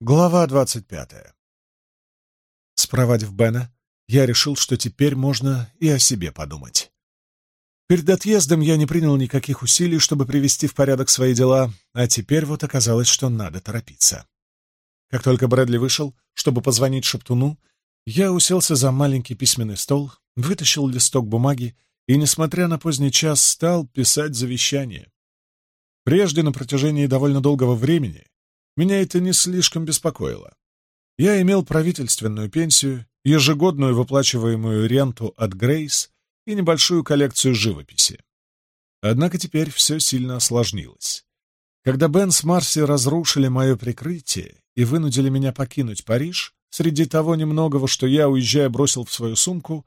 Глава 25. Спровадив Бена, я решил, что теперь можно и о себе подумать. Перед отъездом я не принял никаких усилий, чтобы привести в порядок свои дела, а теперь вот оказалось, что надо торопиться. Как только Брэдли вышел, чтобы позвонить Шептуну, я уселся за маленький письменный стол, вытащил листок бумаги и, несмотря на поздний час, стал писать завещание. Прежде на протяжении довольно долгого времени меня это не слишком беспокоило. Я имел правительственную пенсию, ежегодную выплачиваемую ренту от Грейс и небольшую коллекцию живописи. Однако теперь все сильно осложнилось. Когда Бен с Марси разрушили мое прикрытие и вынудили меня покинуть Париж, среди того немногого, что я, уезжая, бросил в свою сумку,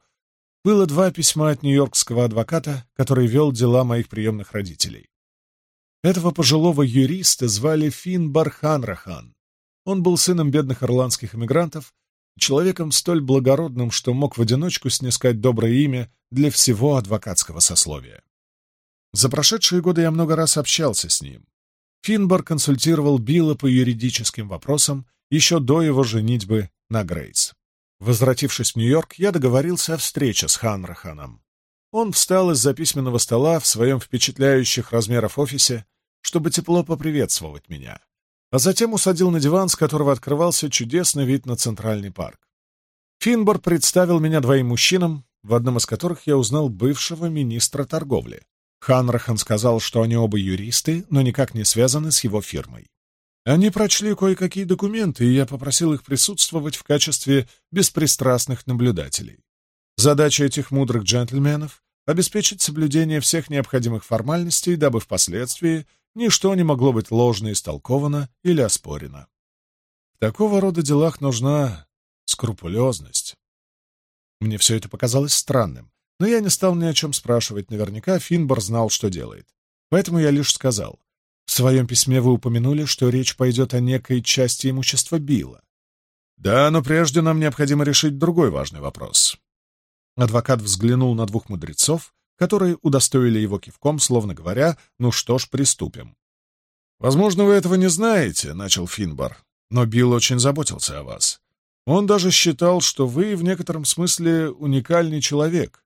было два письма от нью-йоркского адвоката, который вел дела моих приемных родителей. Этого пожилого юриста звали Финбар Ханрахан. Он был сыном бедных ирландских эмигрантов, человеком столь благородным, что мог в одиночку снискать доброе имя для всего адвокатского сословия. За прошедшие годы я много раз общался с ним. Финбар консультировал Билла по юридическим вопросам еще до его женитьбы на Грейс. Возвратившись в Нью-Йорк, я договорился о встрече с Ханраханом. Он встал из-за письменного стола в своем впечатляющих размеров офисе, чтобы тепло поприветствовать меня, а затем усадил на диван, с которого открывался чудесный вид на Центральный парк. Финбор представил меня двоим мужчинам, в одном из которых я узнал бывшего министра торговли. Ханрахан сказал, что они оба юристы, но никак не связаны с его фирмой. Они прочли кое-какие документы, и я попросил их присутствовать в качестве беспристрастных наблюдателей. Задача этих мудрых джентльменов — обеспечить соблюдение всех необходимых формальностей, дабы впоследствии ничто не могло быть ложно истолковано или оспорено. В такого рода делах нужна скрупулезность. Мне все это показалось странным, но я не стал ни о чем спрашивать, наверняка Финбор знал, что делает. Поэтому я лишь сказал, в своем письме вы упомянули, что речь пойдет о некой части имущества Билла. Да, но прежде нам необходимо решить другой важный вопрос. Адвокат взглянул на двух мудрецов, которые удостоили его кивком, словно говоря, «Ну что ж, приступим». «Возможно, вы этого не знаете», — начал Финбар, «но Билл очень заботился о вас. Он даже считал, что вы в некотором смысле уникальный человек.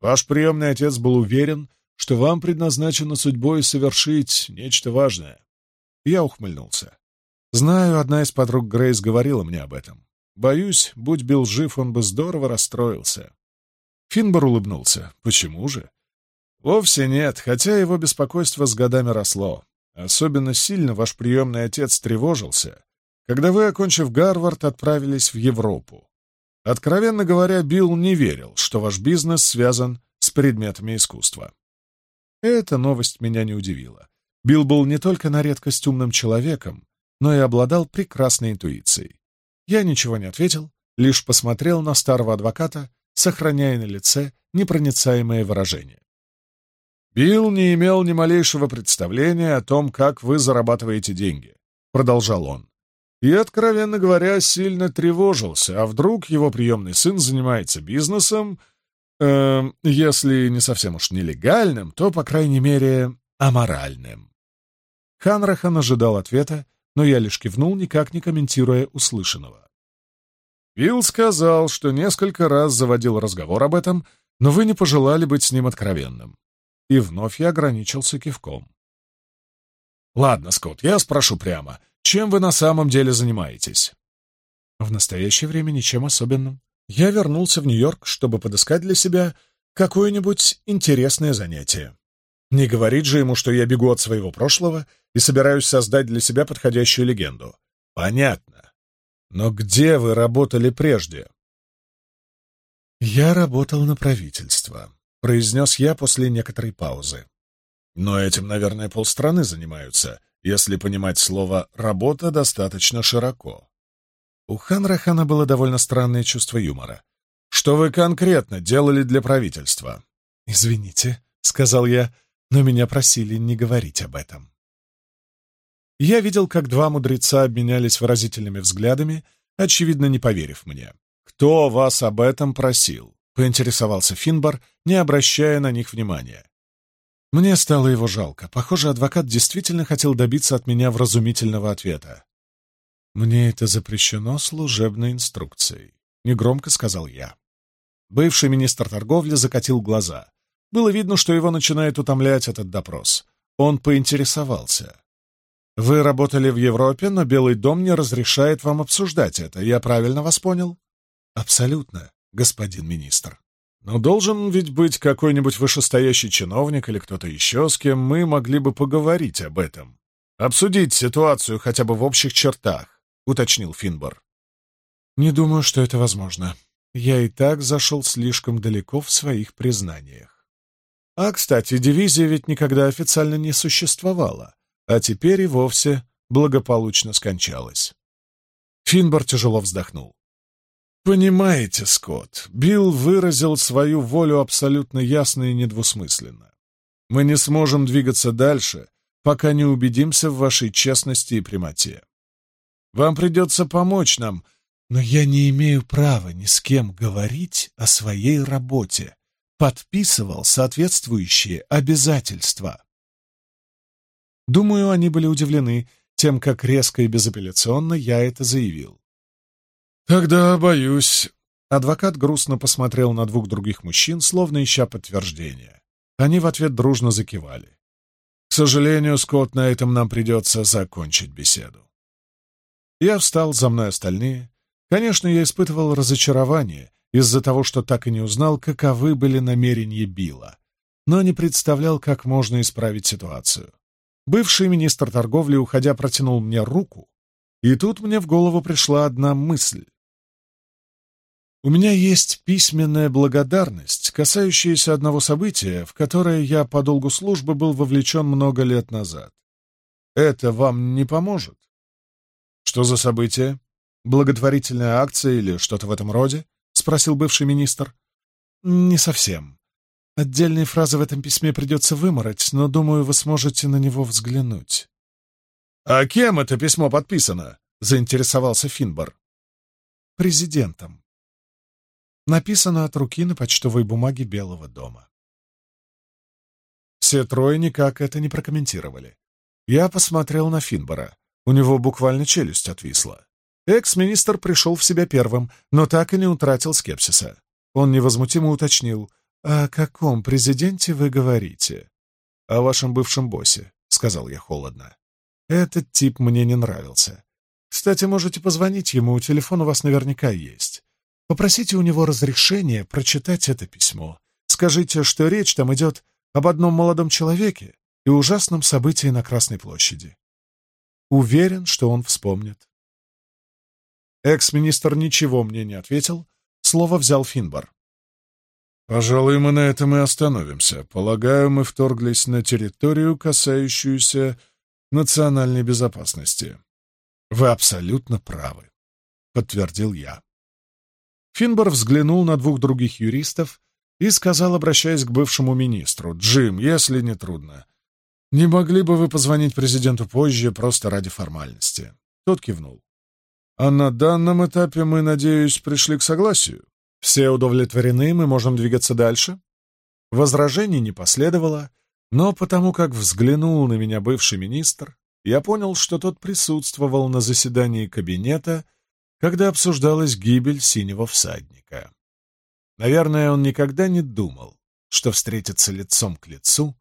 Ваш приемный отец был уверен, что вам предназначено судьбой совершить нечто важное». Я ухмыльнулся. «Знаю, одна из подруг Грейс говорила мне об этом. Боюсь, будь Билл жив, он бы здорово расстроился. Финбар улыбнулся. «Почему же?» «Вовсе нет, хотя его беспокойство с годами росло. Особенно сильно ваш приемный отец тревожился, когда вы, окончив Гарвард, отправились в Европу. Откровенно говоря, Билл не верил, что ваш бизнес связан с предметами искусства. Эта новость меня не удивила. Билл был не только на редкость умным человеком, но и обладал прекрасной интуицией. Я ничего не ответил, лишь посмотрел на старого адвоката, сохраняя на лице непроницаемое выражение. «Билл не имел ни малейшего представления о том, как вы зарабатываете деньги», — продолжал он. И, откровенно говоря, сильно тревожился, а вдруг его приемный сын занимается бизнесом, э, если не совсем уж нелегальным, то, по крайней мере, аморальным. Ханрахан ожидал ответа, но я лишь кивнул, никак не комментируя услышанного. Вилл сказал, что несколько раз заводил разговор об этом, но вы не пожелали быть с ним откровенным. И вновь я ограничился кивком. «Ладно, Скотт, я спрошу прямо, чем вы на самом деле занимаетесь?» «В настоящее время ничем особенным. Я вернулся в Нью-Йорк, чтобы подыскать для себя какое-нибудь интересное занятие. Не говорит же ему, что я бегу от своего прошлого и собираюсь создать для себя подходящую легенду. Понятно. Но где вы работали прежде? Я работал на правительство, произнес я после некоторой паузы. Но этим, наверное, полстраны занимаются, если понимать слово «работа» достаточно широко. У Ханрахана было довольно странное чувство юмора. «Что вы конкретно делали для правительства?» «Извините», — сказал я, — «но меня просили не говорить об этом». Я видел, как два мудреца обменялись выразительными взглядами, очевидно, не поверив мне. «Кто вас об этом просил?» — поинтересовался Финбар, не обращая на них внимания. Мне стало его жалко. Похоже, адвокат действительно хотел добиться от меня вразумительного ответа. «Мне это запрещено служебной инструкцией», — негромко сказал я. Бывший министр торговли закатил глаза. Было видно, что его начинает утомлять этот допрос. Он поинтересовался. Вы работали в Европе, но Белый дом не разрешает вам обсуждать это. Я правильно вас понял? Абсолютно, господин министр. Но должен ведь быть какой-нибудь вышестоящий чиновник или кто-то еще, с кем мы могли бы поговорить об этом. Обсудить ситуацию хотя бы в общих чертах, уточнил Финбор. Не думаю, что это возможно. Я и так зашел слишком далеко в своих признаниях. А, кстати, дивизия ведь никогда официально не существовала а теперь и вовсе благополучно скончалась. Финбар тяжело вздохнул. «Понимаете, Скотт, Билл выразил свою волю абсолютно ясно и недвусмысленно. Мы не сможем двигаться дальше, пока не убедимся в вашей честности и прямоте. Вам придется помочь нам, но я не имею права ни с кем говорить о своей работе. Подписывал соответствующие обязательства». Думаю, они были удивлены тем, как резко и безапелляционно я это заявил. «Тогда боюсь...» Адвокат грустно посмотрел на двух других мужчин, словно ища подтверждения. Они в ответ дружно закивали. «К сожалению, Скотт, на этом нам придется закончить беседу». Я встал, за мной остальные. Конечно, я испытывал разочарование из-за того, что так и не узнал, каковы были намерения Билла, но не представлял, как можно исправить ситуацию. Бывший министр торговли, уходя, протянул мне руку, и тут мне в голову пришла одна мысль. У меня есть письменная благодарность, касающаяся одного события, в которое я по долгу службы был вовлечен много лет назад. Это вам не поможет? Что за событие? Благотворительная акция или что-то в этом роде? Спросил бывший министр. Не совсем. Отдельные фразы в этом письме придется выморать, но, думаю, вы сможете на него взглянуть. «А кем это письмо подписано?» — заинтересовался Финбар. «Президентом». Написано от руки на почтовой бумаге Белого дома. Все трое никак это не прокомментировали. Я посмотрел на Финбара. У него буквально челюсть отвисла. Экс-министр пришел в себя первым, но так и не утратил скепсиса. Он невозмутимо уточнил — «О каком президенте вы говорите?» э, «О вашем бывшем боссе», — сказал я холодно. «Этот тип мне не нравился. Кстати, можете позвонить ему, телефон у вас наверняка есть. Попросите у него разрешения прочитать это письмо. Скажите, что речь там идет об одном молодом человеке и ужасном событии на Красной площади. Уверен, что он вспомнит». Экс-министр ничего мне не ответил, слово взял Финбар. Пожалуй, мы на этом и остановимся. Полагаю, мы вторглись на территорию, касающуюся национальной безопасности. Вы абсолютно правы, подтвердил я. Финбор взглянул на двух других юристов и сказал, обращаясь к бывшему министру, «Джим, если не трудно, не могли бы вы позвонить президенту позже, просто ради формальности?» Тот кивнул. «А на данном этапе мы, надеюсь, пришли к согласию?» Все удовлетворены, мы можем двигаться дальше?» Возражений не последовало, но потому как взглянул на меня бывший министр, я понял, что тот присутствовал на заседании кабинета, когда обсуждалась гибель синего всадника. Наверное, он никогда не думал, что встретится лицом к лицу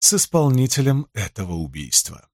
с исполнителем этого убийства.